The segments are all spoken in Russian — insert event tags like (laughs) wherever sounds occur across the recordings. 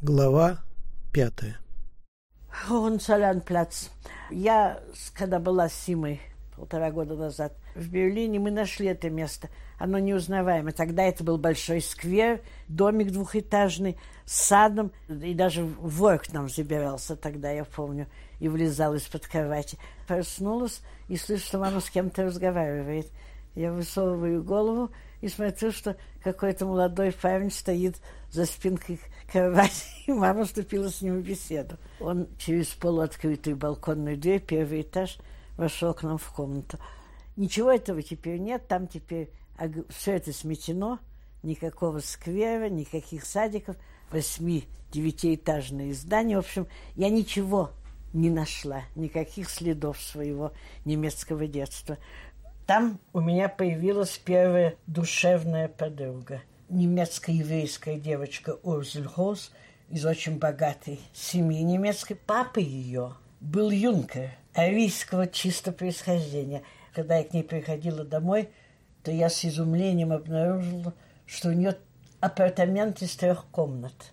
Глава пятая. Гонсолянплац. Я, когда была с Симой полтора года назад в Берлине, мы нашли это место. Оно неузнаваемо. Тогда это был большой сквер, домик двухэтажный с садом. И даже вор к нам забирался тогда, я помню, и влезал из-под кровати. Проснулась и слышу, что мама с кем-то разговаривает. Я высовываю голову и смотрю, что какой-то молодой парень стоит за спинкой кровати, (laughs) и мама вступила с ним в беседу. Он через полуоткрытую балконную дверь, первый этаж, вошел к нам в комнату. Ничего этого теперь нет, там теперь все это сметено, никакого сквера, никаких садиков, восьми-девятиэтажные здания. В общем, я ничего не нашла, никаких следов своего немецкого детства. Там у меня появилась первая душевная подруга. Немецко-еврейская девочка Урзель Хоус из очень богатой семьи немецкой. Папа ее был юнкер, арийского чисто происхождения. Когда я к ней приходила домой, то я с изумлением обнаружила, что у нее апартамент из трех комнат.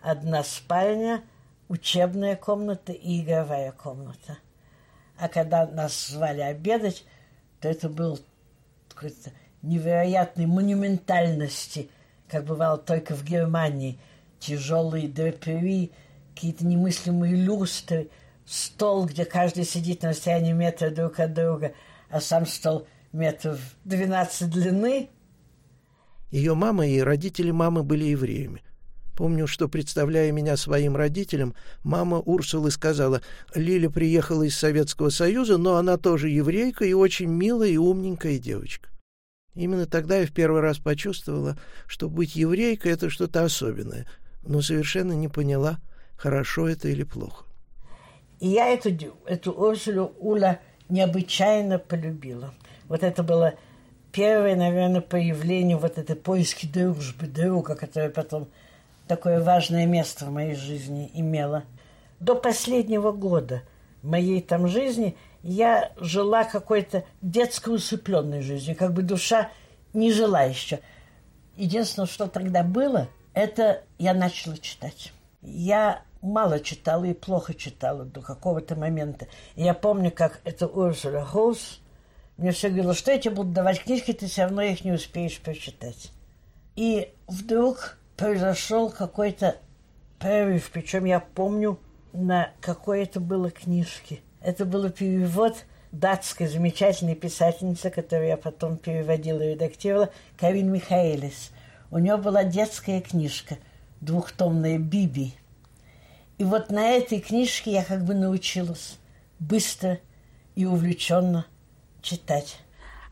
Одна спальня, учебная комната и игровая комната. А когда нас звали обедать, то это был какой-то невероятной монументальности, как бывало только в Германии. Тяжелые драпери, какие-то немыслимые люстры, стол, где каждый сидит на расстоянии метра друг от друга, а сам стол метров 12 длины. Ее мама и родители мамы были евреями. Помню, что, представляя меня своим родителям, мама Урсулы сказала, «Лиля приехала из Советского Союза, но она тоже еврейка и очень милая и умненькая девочка». Именно тогда я в первый раз почувствовала, что быть еврейкой — это что-то особенное, но совершенно не поняла, хорошо это или плохо. И я эту, эту Урсулю Ула необычайно полюбила. Вот это было первое, наверное, появление вот этой поиски дружбы, друга, которая потом такое важное место в моей жизни имела. До последнего года моей там жизни я жила какой-то детской усыпленной жизнью, как бы душа не жила еще. Единственное, что тогда было, это я начала читать. Я мало читала и плохо читала до какого-то момента. И я помню, как это Урсула Хоус мне все говорила, что я тебе буду давать книжки, ты все равно их не успеешь прочитать. И вдруг произошел какой-то прорыв, причем я помню, на какой это было книжке. Это был перевод датской замечательной писательницы, которую я потом переводила и редактировала, Карин Михаэлис. У нее была детская книжка, двухтомная «Биби». И вот на этой книжке я как бы научилась быстро и увлеченно читать.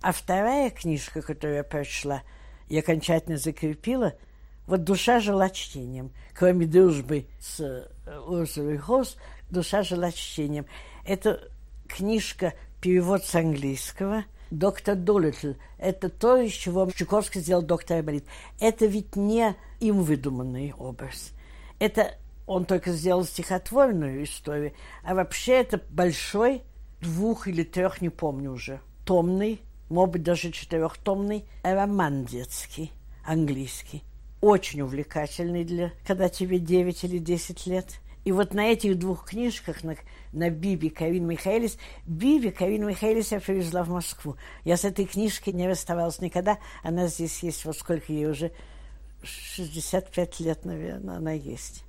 А вторая книжка, которую я прочла и окончательно закрепила – вот душа жила чтением. Кроме дружбы с э, Урсулой Хос, душа жила чтением. Это книжка, перевод с английского. Доктор Долитл. Это то, из чего Чуковский сделал доктора Болит. Это ведь не им выдуманный образ. Это он только сделал стихотворную историю, а вообще это большой, двух или трех, не помню уже, томный, может быть, даже четырехтомный роман детский, английский очень увлекательный для, когда тебе 9 или 10 лет. И вот на этих двух книжках, на, на Биби Карин Михайлис, Биби Карин Михайлис я привезла в Москву. Я с этой книжкой не расставалась никогда. Она здесь есть, вот сколько ей уже, 65 лет, наверное, она есть.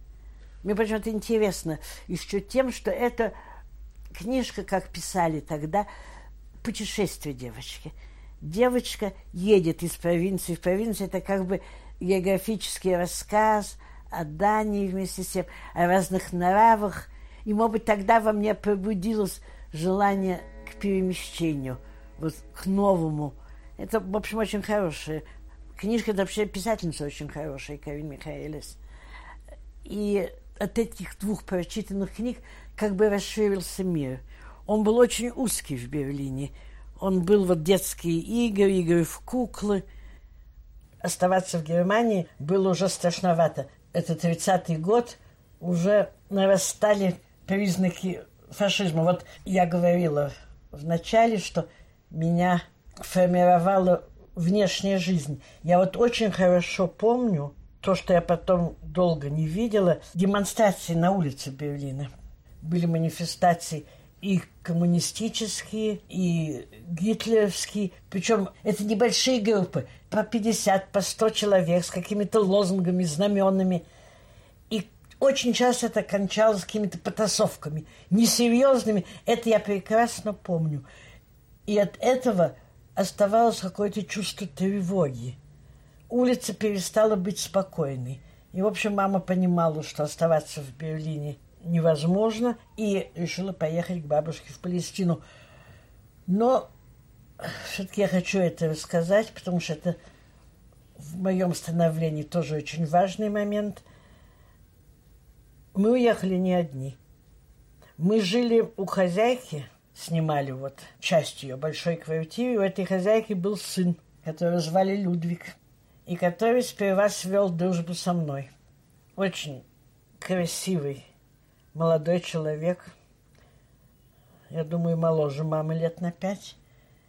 Мне почему-то интересно еще тем, что эта книжка, как писали тогда, путешествие девочки. Девочка едет из провинции в провинцию, это как бы географический рассказ о Дании вместе с тем, о разных нравах. И, может быть, тогда во мне пробудилось желание к перемещению, вот к новому. Это, в общем, очень хорошая книжка, это вообще писательница очень хорошая, Карин Михаэлис. И от этих двух прочитанных книг как бы расширился мир. Он был очень узкий в Берлине. Он был вот детские игры, игры в куклы – оставаться в Германии было уже страшновато. Это 30-й год, уже нарастали признаки фашизма. Вот я говорила в начале, что меня формировала внешняя жизнь. Я вот очень хорошо помню, то, что я потом долго не видела, демонстрации на улице Берлина. Были манифестации и коммунистические, и гитлеровские. Причем это небольшие группы, по 50, по 100 человек с какими-то лозунгами, знаменами. И очень часто это кончалось какими-то потасовками, несерьезными. Это я прекрасно помню. И от этого оставалось какое-то чувство тревоги. Улица перестала быть спокойной. И, в общем, мама понимала, что оставаться в Берлине невозможно, и решила поехать к бабушке в Палестину. Но все-таки я хочу это рассказать, потому что это в моем становлении тоже очень важный момент. Мы уехали не одни. Мы жили у хозяйки, снимали вот часть ее большой квартиры. У этой хозяйки был сын, которого звали Людвиг, и который сперва свел дружбу со мной. Очень красивый молодой человек, я думаю, моложе мамы лет на пять,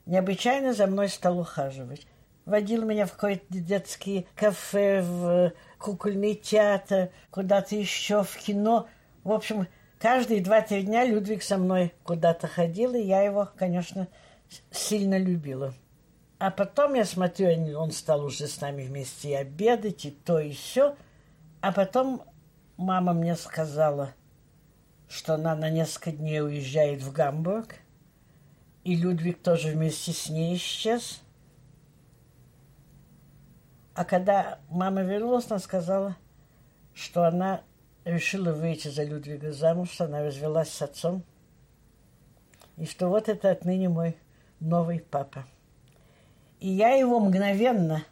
необычайно за мной стал ухаживать. Водил меня в какое-то детские кафе, в кукольный театр, куда-то еще, в кино. В общем, каждые два-три дня Людвиг со мной куда-то ходил, и я его, конечно, сильно любила. А потом я смотрю, он стал уже с нами вместе и обедать, и то, и все. А потом мама мне сказала – что она на несколько дней уезжает в Гамбург, и Людвиг тоже вместе с ней исчез. А когда мама вернулась, она сказала, что она решила выйти за Людвига замуж, что она развелась с отцом, и что вот это отныне мой новый папа. И я его мгновенно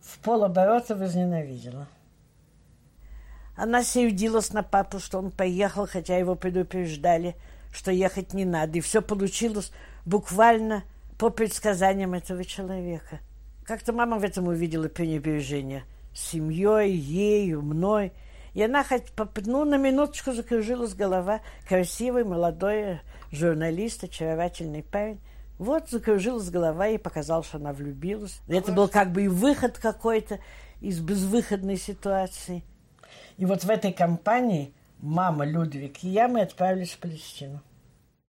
в полоборота возненавидела. Она сердилась на папу, что он поехал, хотя его предупреждали, что ехать не надо. И все получилось буквально по предсказаниям этого человека. Как-то мама в этом увидела пренебрежение. Семьей, ею, мной. И она хоть ну, на минуточку закружилась голова. Красивый, молодой журналист, очаровательный парень. Вот закружилась голова и показал, что она влюбилась. Это был как бы и выход какой-то из безвыходной ситуации – и вот в этой компании мама, Людвиг и я, мы отправились в Палестину.